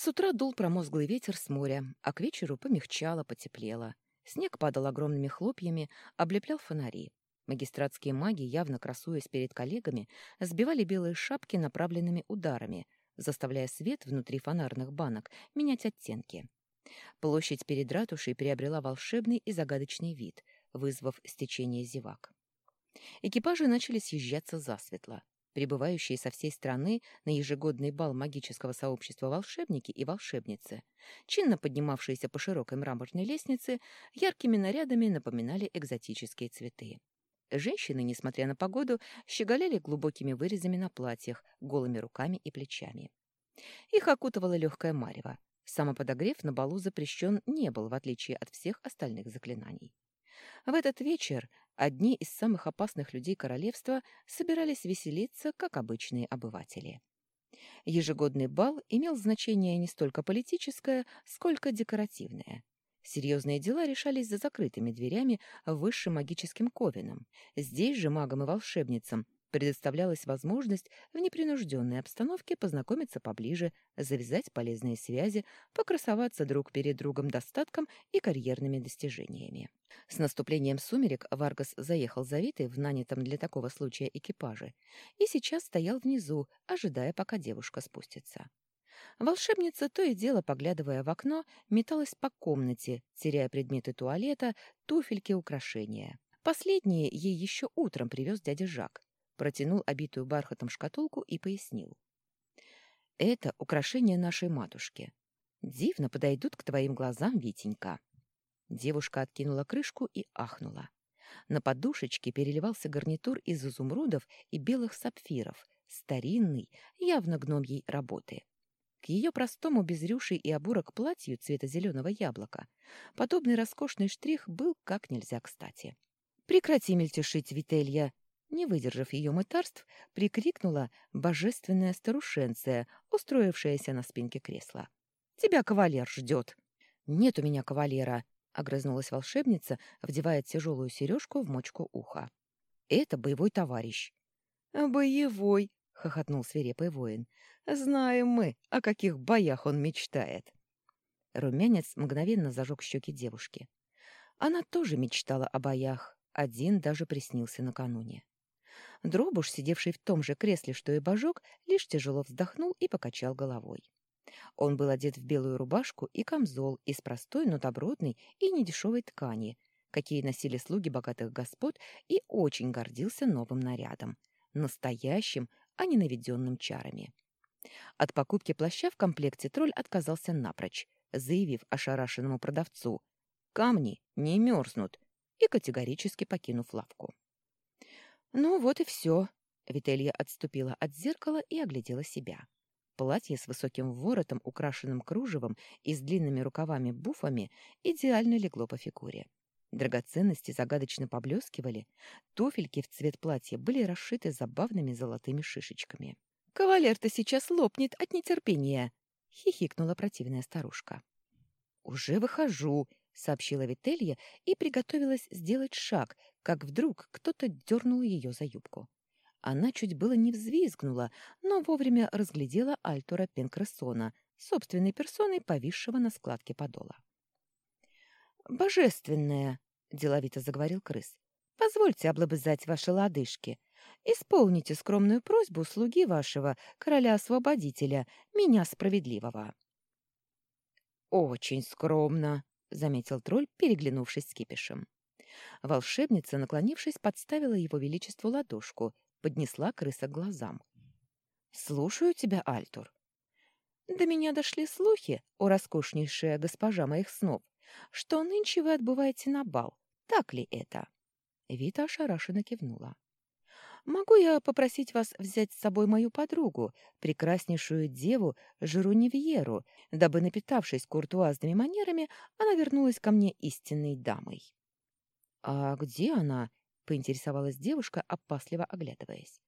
С утра дул промозглый ветер с моря, а к вечеру помягчало, потеплело. Снег падал огромными хлопьями, облеплял фонари. Магистратские маги, явно красуясь перед коллегами, сбивали белые шапки направленными ударами, заставляя свет внутри фонарных банок менять оттенки. Площадь перед ратушей приобрела волшебный и загадочный вид, вызвав стечение зевак. Экипажи начали съезжаться засветло. Прибывающие со всей страны на ежегодный бал магического сообщества волшебники и волшебницы, чинно поднимавшиеся по широкой мраморной лестнице, яркими нарядами напоминали экзотические цветы. Женщины, несмотря на погоду, щеголяли глубокими вырезами на платьях, голыми руками и плечами. Их окутывала легкая марево. Самоподогрев на балу запрещен не был, в отличие от всех остальных заклинаний. В этот вечер одни из самых опасных людей королевства собирались веселиться, как обычные обыватели. Ежегодный бал имел значение не столько политическое, сколько декоративное. Серьезные дела решались за закрытыми дверями высшим магическим ковином. Здесь же магам и волшебницам предоставлялась возможность в непринужденной обстановке познакомиться поближе, завязать полезные связи, покрасоваться друг перед другом достатком и карьерными достижениями. С наступлением сумерек Варгас заехал за Витой в нанятом для такого случая экипаже и сейчас стоял внизу, ожидая, пока девушка спустится. Волшебница, то и дело, поглядывая в окно, металась по комнате, теряя предметы туалета, туфельки, украшения. Последние ей еще утром привез дядя Жак протянул обитую бархатом шкатулку и пояснил. «Это украшение нашей матушки. Дивно подойдут к твоим глазам, Витенька». Девушка откинула крышку и ахнула. На подушечке переливался гарнитур из изумрудов и белых сапфиров, старинный, явно гномьей работы. К ее простому без рюшей и обурок платью цвета зеленого яблока подобный роскошный штрих был как нельзя кстати. «Прекрати мельтешить, Вителья!» Не выдержав ее мытарств, прикрикнула божественная старушенция, устроившаяся на спинке кресла. «Тебя кавалер ждет!» «Нет у меня кавалера!» — огрызнулась волшебница, вдевая тяжелую сережку в мочку уха. «Это боевой товарищ». «Боевой!» — хохотнул свирепый воин. «Знаем мы, о каких боях он мечтает!» Румянец мгновенно зажег щеки девушки. Она тоже мечтала о боях. Один даже приснился накануне. Дробуш, сидевший в том же кресле, что и Божок, лишь тяжело вздохнул и покачал головой. Он был одет в белую рубашку и камзол из простой, но добротной и недешевой ткани, какие носили слуги богатых господ, и очень гордился новым нарядом. Настоящим, а не наведенным чарами. От покупки плаща в комплекте тролль отказался напрочь, заявив ошарашенному продавцу «Камни не мерзнут» и категорически покинув лавку. Ну вот и все. Вителья отступила от зеркала и оглядела себя. Платье с высоким воротом, украшенным кружевом и с длинными рукавами-буфами идеально легло по фигуре. Драгоценности загадочно поблескивали, туфельки в цвет платья были расшиты забавными золотыми шишечками. «Кавалер-то сейчас лопнет от нетерпения!» — хихикнула противная старушка. «Уже выхожу!» — сообщила Вителья и приготовилась сделать шаг, как вдруг кто-то дернул ее за юбку. Она чуть было не взвизгнула, но вовремя разглядела Альтура Пенкрессона, собственной персоной, повисшего на складке подола. «Божественная!» — деловито заговорил крыс. «Позвольте облобызать ваши лодыжки. Исполните скромную просьбу слуги вашего, короля-освободителя, меня справедливого». «Очень скромно», — заметил тролль, переглянувшись с кипишем. Волшебница, наклонившись, подставила его величеству ладошку, поднесла крыса к глазам. «Слушаю тебя, Альтур». «До меня дошли слухи, о роскошнейшая госпожа моих снов, что нынче вы отбываете на бал. Так ли это?» Вита ошарашенно кивнула. «Могу я попросить вас взять с собой мою подругу, прекраснейшую деву Жеруневьеру, дабы, напитавшись куртуазными манерами, она вернулась ко мне истинной дамой?» «А где она?» — поинтересовалась девушка, опасливо оглядываясь.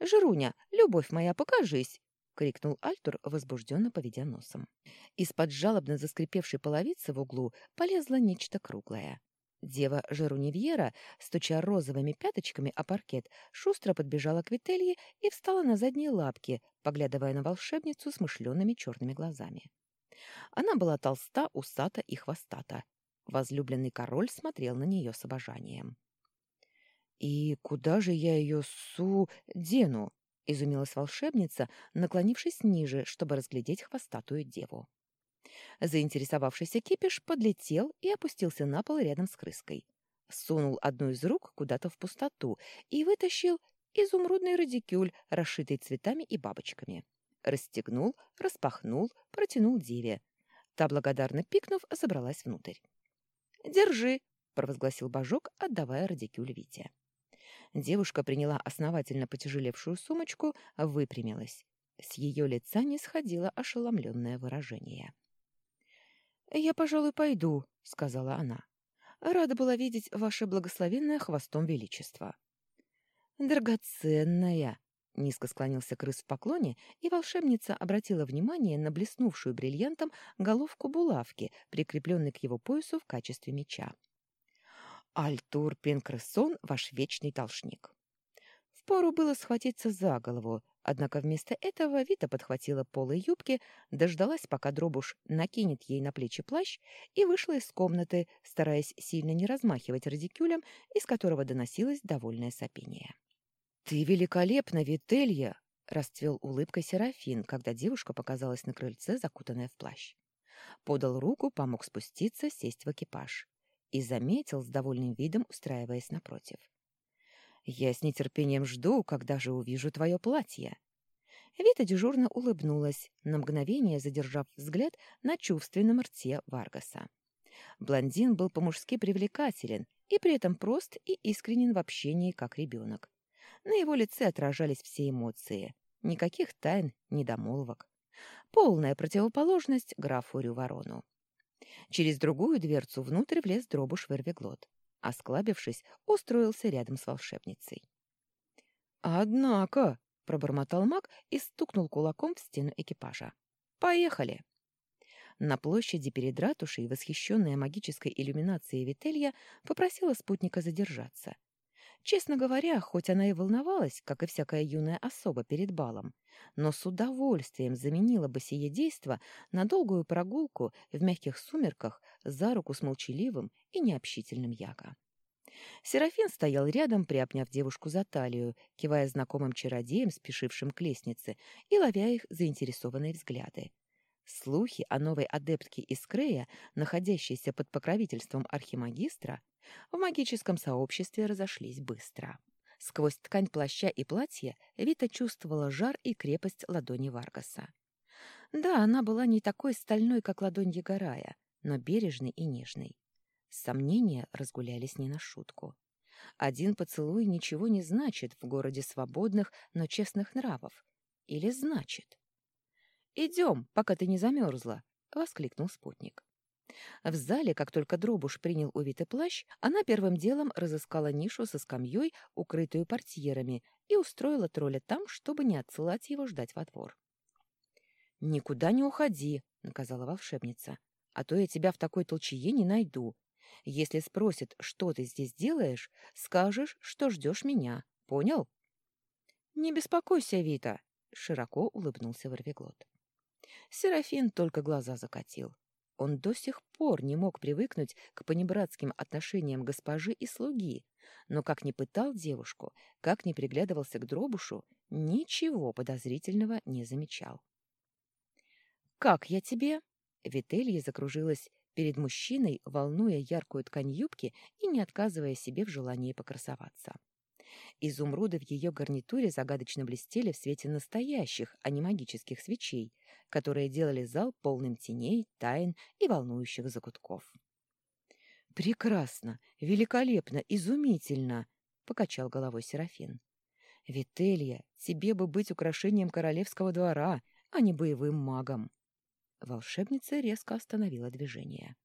«Жируня, любовь моя, покажись!» — крикнул Альтур, возбужденно поведя носом. Из-под жалобно заскрипевшей половицы в углу полезло нечто круглое. Дева Жеруневьера, стуча розовыми пяточками о паркет, шустро подбежала к Вителье и встала на задние лапки, поглядывая на волшебницу с мышленными черными глазами. Она была толста, усата и хвостата. Возлюбленный король смотрел на нее с обожанием. «И куда же я ее су... дену?» — изумилась волшебница, наклонившись ниже, чтобы разглядеть хвостатую деву. Заинтересовавшийся кипиш подлетел и опустился на пол рядом с крыской. Сунул одну из рук куда-то в пустоту и вытащил изумрудный радикюль, расшитый цветами и бабочками. Расстегнул, распахнул, протянул деве. Та, благодарно пикнув, забралась внутрь. «Держи!» — провозгласил божок, отдавая радикюль Вите. Девушка приняла основательно потяжелевшую сумочку, выпрямилась. С ее лица не сходило ошеломленное выражение. «Я, пожалуй, пойду», — сказала она. «Рада была видеть ваше благословенное хвостом величество». «Драгоценная!» — низко склонился крыс в поклоне, и волшебница обратила внимание на блеснувшую бриллиантом головку булавки, прикрепленной к его поясу в качестве меча. «Альтур Пенкрессон — ваш вечный должник». Впору было схватиться за голову, Однако вместо этого Вита подхватила полы юбки, дождалась, пока дробуш накинет ей на плечи плащ, и вышла из комнаты, стараясь сильно не размахивать радикюлем, из которого доносилось довольное сопение. «Ты великолепна, Вителья!» — расцвел улыбкой Серафин, когда девушка показалась на крыльце, закутанная в плащ. Подал руку, помог спуститься, сесть в экипаж. И заметил с довольным видом, устраиваясь напротив. Я с нетерпением жду, когда же увижу твое платье. Вита дежурно улыбнулась, на мгновение задержав взгляд на чувственном рте Варгаса. Блондин был по-мужски привлекателен и при этом прост и искренен в общении, как ребенок. На его лице отражались все эмоции. Никаких тайн, недомолвок. Полная противоположность графу Рюворону. Через другую дверцу внутрь влез дробуш Вервиглот. Осклабившись, устроился рядом с волшебницей. «Однако!» — пробормотал маг и стукнул кулаком в стену экипажа. «Поехали!» На площади перед ратушей, восхищенная магической иллюминацией Вителья, попросила спутника задержаться. Честно говоря, хоть она и волновалась, как и всякая юная особа перед балом, но с удовольствием заменила бы сие действо на долгую прогулку в мягких сумерках за руку с молчаливым и необщительным Яко. Серафин стоял рядом, приобняв девушку за талию, кивая знакомым чародеям, спешившим к лестнице, и ловя их заинтересованные взгляды. Слухи о новой адептке из Крея, находящейся под покровительством архимагистра, в магическом сообществе разошлись быстро. Сквозь ткань плаща и платья Вита чувствовала жар и крепость ладони Варгаса. Да, она была не такой стальной, как ладонь Егорая, но бережной и нежной. Сомнения разгулялись не на шутку. Один поцелуй ничего не значит в городе свободных, но честных нравов. Или значит? «Идем, пока ты не замерзла», — воскликнул спутник. В зале, как только Дробуш принял увитый плащ, она первым делом разыскала нишу со скамьей, укрытую портьерами, и устроила тролля там, чтобы не отсылать его ждать во двор. «Никуда не уходи», — наказала волшебница, — «а то я тебя в такой толчее не найду. Если спросят, что ты здесь делаешь, скажешь, что ждешь меня. Понял?» «Не беспокойся, Вита», — широко улыбнулся Ворвиглот. Серафин только глаза закатил. Он до сих пор не мог привыкнуть к понебратским отношениям госпожи и слуги, но как ни пытал девушку, как ни приглядывался к дробушу, ничего подозрительного не замечал. «Как я тебе?» Вителья закружилась перед мужчиной, волнуя яркую ткань юбки и не отказывая себе в желании покрасоваться. Изумруды в ее гарнитуре загадочно блестели в свете настоящих, а не магических свечей, которые делали зал полным теней, тайн и волнующих закутков. «Прекрасно! Великолепно! Изумительно!» — покачал головой Серафин. «Вителья, тебе бы быть украшением королевского двора, а не боевым магом!» Волшебница резко остановила движение.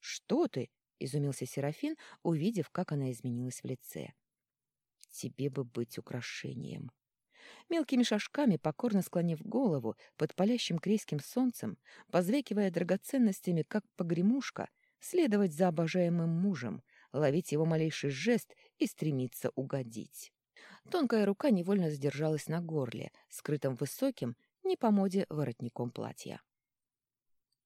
«Что ты?» — изумился Серафин, увидев, как она изменилась в лице. «Тебе бы быть украшением!» Мелкими шажками, покорно склонив голову под палящим крейским солнцем, позвякивая драгоценностями, как погремушка, следовать за обожаемым мужем, ловить его малейший жест и стремиться угодить. Тонкая рука невольно задержалась на горле, скрытым высоким, не по моде воротником платья.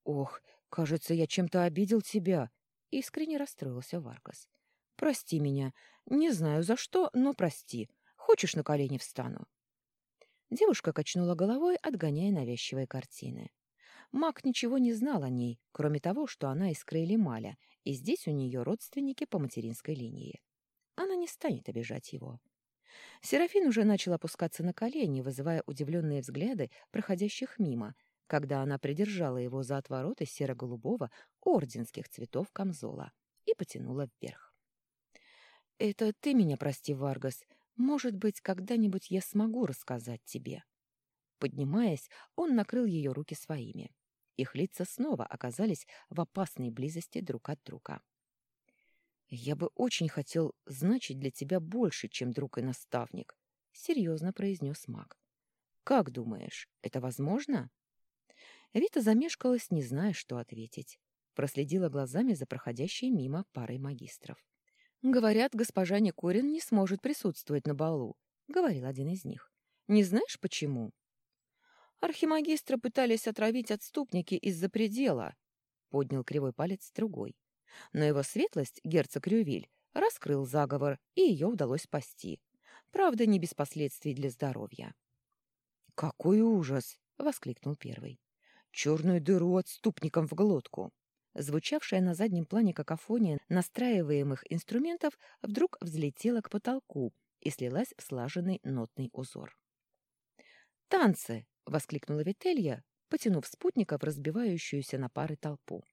«Ох, кажется, я чем-то обидел тебя!» — искренне расстроился Варгас. «Прости меня. Не знаю за что, но прости. Хочешь, на колени встану?» Девушка качнула головой, отгоняя навязчивые картины. Мак ничего не знал о ней, кроме того, что она из Крейли-Маля, и здесь у нее родственники по материнской линии. Она не станет обижать его. Серафин уже начал опускаться на колени, вызывая удивленные взгляды проходящих мимо, когда она придержала его за отвороты серо-голубого орденских цветов камзола и потянула вверх. «Это ты меня прости, Варгас. Может быть, когда-нибудь я смогу рассказать тебе». Поднимаясь, он накрыл ее руки своими. Их лица снова оказались в опасной близости друг от друга. «Я бы очень хотел значить для тебя больше, чем друг и наставник», — серьезно произнес маг. «Как думаешь, это возможно?» Рита замешкалась, не зная, что ответить. Проследила глазами за проходящей мимо парой магистров. «Говорят, госпожа Никорин не сможет присутствовать на балу», — говорил один из них. «Не знаешь, почему?» «Архимагистра пытались отравить отступники из-за предела», — поднял кривой палец другой. Но его светлость, герцог Рювиль, раскрыл заговор, и ее удалось спасти. Правда, не без последствий для здоровья. «Какой ужас!» — воскликнул первый. «Черную дыру отступникам в глотку!» Звучавшая на заднем плане какофония настраиваемых инструментов вдруг взлетела к потолку и слилась в слаженный нотный узор. «Танцы!» — воскликнула Вителья, потянув спутника в разбивающуюся на пары толпу.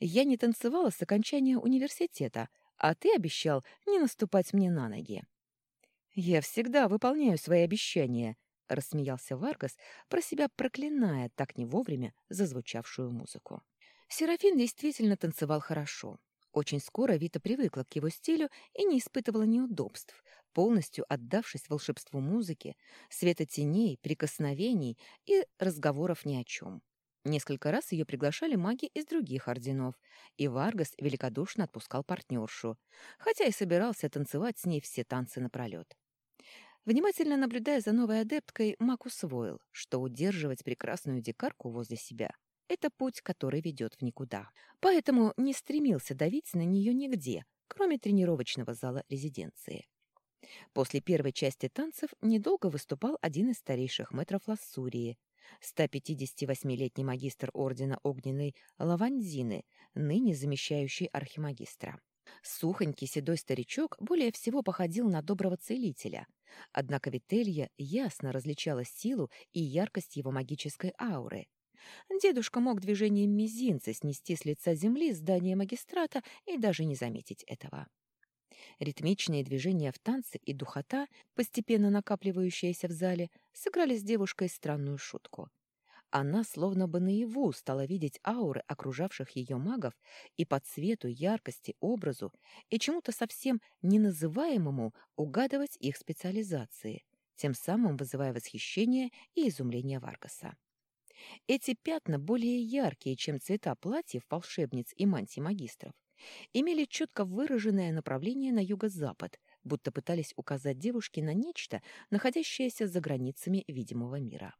«Я не танцевала с окончания университета, а ты обещал не наступать мне на ноги». «Я всегда выполняю свои обещания», — рассмеялся Варгас, про себя проклиная так не вовремя зазвучавшую музыку. Серафин действительно танцевал хорошо. Очень скоро Вита привыкла к его стилю и не испытывала неудобств, полностью отдавшись волшебству музыки, света теней, прикосновений и разговоров ни о чем. Несколько раз ее приглашали маги из других орденов, и Варгас великодушно отпускал партнершу, хотя и собирался танцевать с ней все танцы напролет. Внимательно наблюдая за новой адепткой, маг усвоил, что удерживать прекрасную дикарку возле себя — это путь, который ведет в никуда. Поэтому не стремился давить на нее нигде, кроме тренировочного зала резиденции. После первой части танцев недолго выступал один из старейших метров Лассурии, 158-летний магистр ордена огненной Лавандины, ныне замещающий архимагистра. Сухонький седой старичок более всего походил на доброго целителя, однако Вителья ясно различала силу и яркость его магической ауры. Дедушка мог движением мизинца снести с лица земли здание магистрата и даже не заметить этого. Ритмичные движения в танце и духота, постепенно накапливающиеся в зале, сыграли с девушкой странную шутку. Она словно бы наяву стала видеть ауры окружавших ее магов и по цвету, яркости, образу и чему-то совсем неназываемому угадывать их специализации, тем самым вызывая восхищение и изумление Варгаса. Эти пятна более яркие, чем цвета платьев волшебниц и мантий магистров, имели четко выраженное направление на юго-запад, будто пытались указать девушке на нечто, находящееся за границами видимого мира.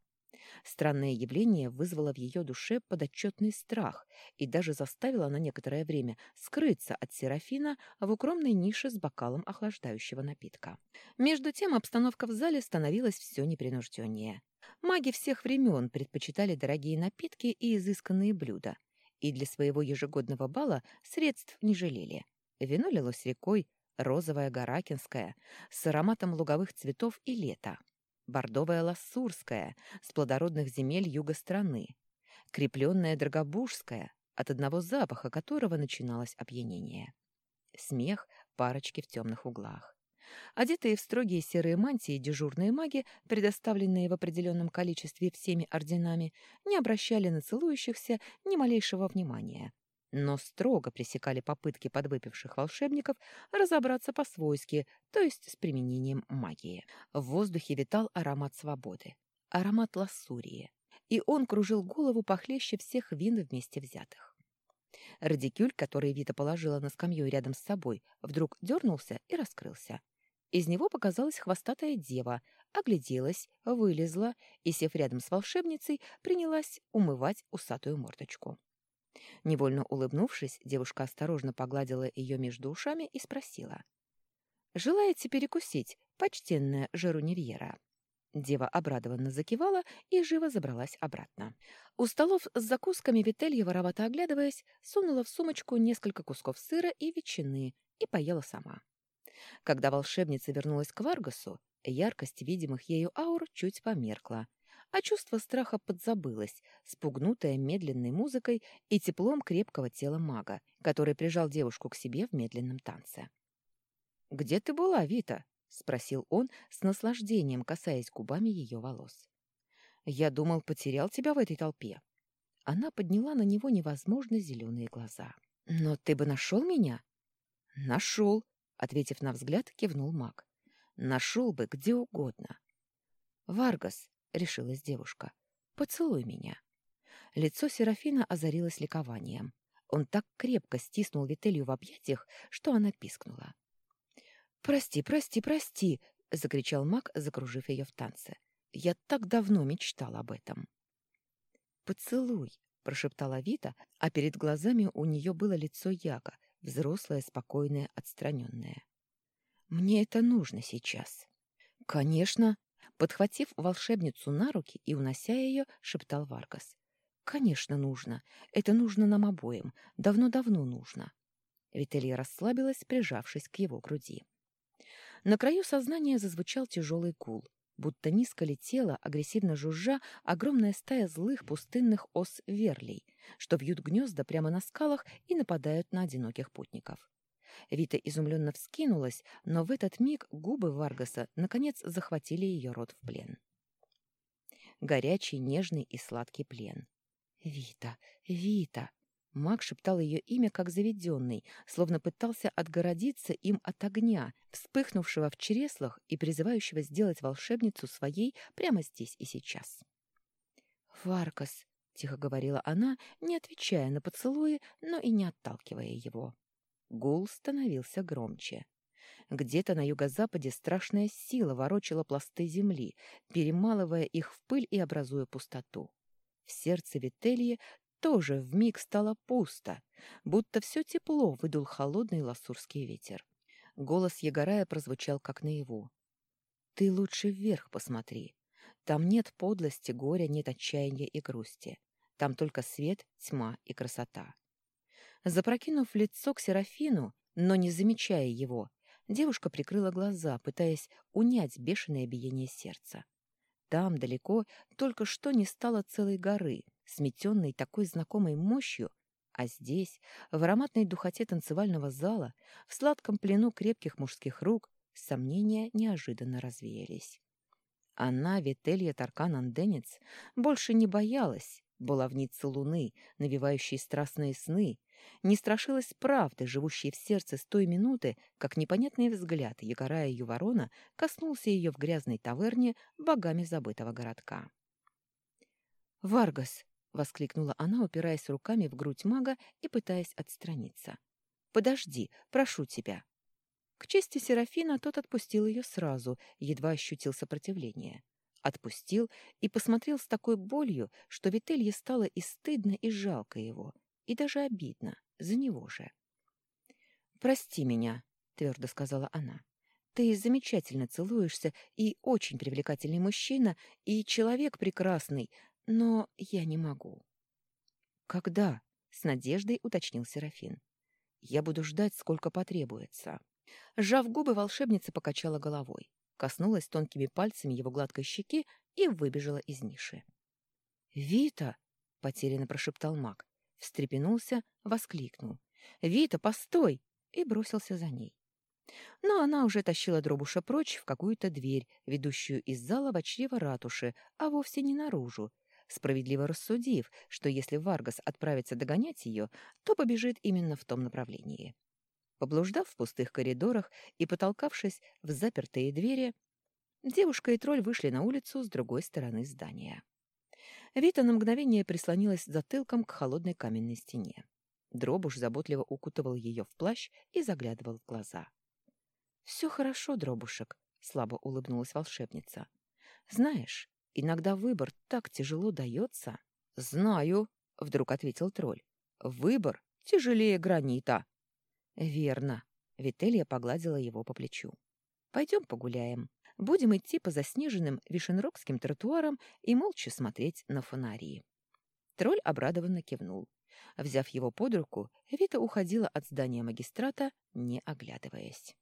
Странное явление вызвало в ее душе подотчетный страх и даже заставило на некоторое время скрыться от Серафина в укромной нише с бокалом охлаждающего напитка. Между тем обстановка в зале становилась все непринужденнее. Маги всех времен предпочитали дорогие напитки и изысканные блюда, и для своего ежегодного бала средств не жалели. Вино лилось рекой, розовая гаракинская, с ароматом луговых цветов и лета, бордовая лассурская, с плодородных земель юга страны, крепленная драгобужская, от одного запаха которого начиналось опьянение. Смех парочки в темных углах. Одетые в строгие серые мантии дежурные маги, предоставленные в определенном количестве всеми орденами, не обращали на целующихся ни малейшего внимания, но строго пресекали попытки подвыпивших волшебников разобраться по-свойски, то есть с применением магии. В воздухе витал аромат свободы, аромат лассурии, и он кружил голову похлеще всех вин вместе взятых. Радикюль, который Вита положила на скамью рядом с собой, вдруг дернулся и раскрылся. Из него показалась хвостатая дева, огляделась, вылезла и, сев рядом с волшебницей, принялась умывать усатую мордочку. Невольно улыбнувшись, девушка осторожно погладила ее между ушами и спросила. «Желаете перекусить, почтенная Жеруневьера?» Дева обрадованно закивала и живо забралась обратно. У столов с закусками Вителья, воровато оглядываясь, сунула в сумочку несколько кусков сыра и ветчины и поела сама. Когда волшебница вернулась к Варгасу, яркость видимых ею аур чуть померкла, а чувство страха подзабылось, спугнутое медленной музыкой и теплом крепкого тела мага, который прижал девушку к себе в медленном танце. «Где ты была, Вита?» — спросил он с наслаждением, касаясь губами ее волос. «Я думал, потерял тебя в этой толпе». Она подняла на него невозможно зеленые глаза. «Но ты бы нашел меня?» «Нашел», — ответив на взгляд, кивнул маг. «Нашел бы где угодно». «Варгас», — решилась девушка, — «поцелуй меня». Лицо Серафина озарилось ликованием. Он так крепко стиснул Вителью в объятиях, что она пискнула. «Прости, прости, прости!» — закричал маг, закружив ее в танце. «Я так давно мечтал об этом». «Поцелуй!» — прошептала Вита, а перед глазами у нее было лицо Яга, взрослое, спокойное, отстраненное. «Мне это нужно сейчас». «Конечно!» — подхватив волшебницу на руки и унося ее, шептал Варгас. «Конечно нужно. Это нужно нам обоим. Давно-давно нужно». Вителья расслабилась, прижавшись к его груди. На краю сознания зазвучал тяжелый гул, будто низко летела, агрессивно жужжа, огромная стая злых пустынных ос-верлей, что вьют гнезда прямо на скалах и нападают на одиноких путников. Вита изумленно вскинулась, но в этот миг губы Варгаса наконец захватили ее рот в плен. Горячий, нежный и сладкий плен. «Вита! Вита!» Маг шептал ее имя как заведенный, словно пытался отгородиться им от огня, вспыхнувшего в чреслах и призывающего сделать волшебницу своей прямо здесь и сейчас. «Варкас», — тихо говорила она, не отвечая на поцелуи, но и не отталкивая его. Гул становился громче. Где-то на юго-западе страшная сила ворочала пласты земли, перемалывая их в пыль и образуя пустоту. В сердце Вительи тоже вмиг стало пусто, будто все тепло выдул холодный ласурский ветер. Голос Егорая прозвучал как наяву. «Ты лучше вверх посмотри. Там нет подлости, горя, нет отчаяния и грусти. Там только свет, тьма и красота». Запрокинув лицо к Серафину, но не замечая его, девушка прикрыла глаза, пытаясь унять бешеное биение сердца. Там, далеко, только что не стало целой горы, сметенной такой знакомой мощью, а здесь, в ароматной духоте танцевального зала, в сладком плену крепких мужских рук, сомнения неожиданно развеялись. Она, Вителья Таркан-Анденец, больше не боялась баловницы луны, навевающей страстные сны, не страшилась правды, живущей в сердце с той минуты, как непонятный взгляд Ягорая Юворона коснулся ее в грязной таверне богами забытого городка. «Варгас!» — воскликнула она, упираясь руками в грудь мага и пытаясь отстраниться. «Подожди, прошу тебя!» К чести Серафина тот отпустил ее сразу, едва ощутил сопротивление. Отпустил и посмотрел с такой болью, что Вителье стало и стыдно, и жалко его, и даже обидно, за него же. «Прости меня», — твердо сказала она. «Ты замечательно целуешься, и очень привлекательный мужчина, и человек прекрасный, но я не могу». «Когда?» — с надеждой уточнил Серафин. «Я буду ждать, сколько потребуется». Сжав губы, волшебница покачала головой, коснулась тонкими пальцами его гладкой щеки и выбежала из ниши. «Вита!» — потерянно прошептал маг, встрепенулся, воскликнул. «Вита, постой!» и бросился за ней. Но она уже тащила дробуша прочь в какую-то дверь, ведущую из зала в чрево ратуши, а вовсе не наружу, справедливо рассудив, что если Варгас отправится догонять ее, то побежит именно в том направлении. Поблуждав в пустых коридорах и потолкавшись в запертые двери, девушка и тролль вышли на улицу с другой стороны здания. Вита на мгновение прислонилась затылком к холодной каменной стене. Дробуш заботливо укутывал ее в плащ и заглядывал в глаза. Все хорошо, дробушек, слабо улыбнулась волшебница. Знаешь, иногда выбор так тяжело дается. Знаю, вдруг ответил тролль. Выбор тяжелее гранита. Верно. Вителья погладила его по плечу. Пойдем погуляем. Будем идти по заснеженным вишенрогским тротуарам и молча смотреть на фонари. Тролль обрадованно кивнул. Взяв его под руку, Вита уходила от здания магистрата, не оглядываясь.